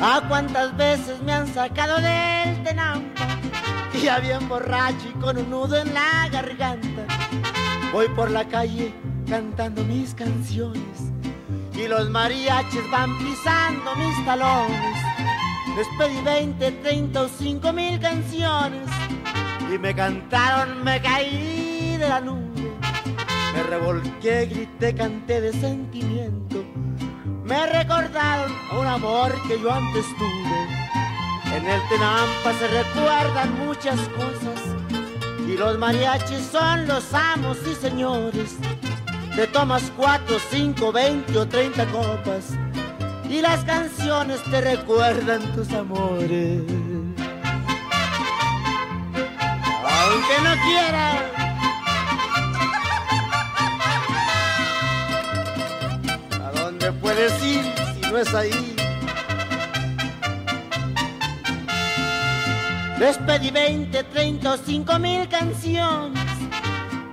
A cuántas veces me han sacado del tenampa ya bien borracho y con un nudo en la garganta. Voy por la calle cantando mis canciones y los mariachis van pisando mis talones. Les pedí 20, 30 o 5 mil canciones y me cantaron, me caí de la nube. Me revolqué, grité, canté de sentimiento. Me recordaron un amor que yo antes tuve. En el Tenampa se recuerdan muchas cosas y los mariachis son los amos y señores. Te tomas cuatro, cinco, veinte o treinta copas y las canciones te recuerdan tus amores. Aunque no quieras. Dónde puedes ir si no es ahí? Les pedí 20, 30 o 5 mil canciones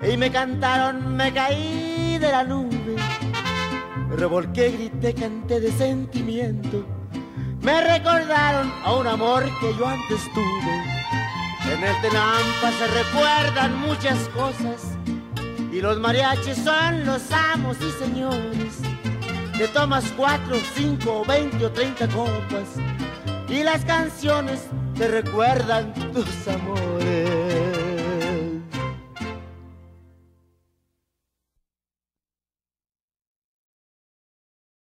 y me cantaron, me caí de la nube. Revolqué, grité, canté de sentimiento. Me recordaron a un amor que yo antes tuve. En el Tenampa se recuerdan muchas cosas y los mariachis son los amos y señores. Te tomas cuatro, cinco, veinte o treinta copas y las canciones te recuerdan tus amores.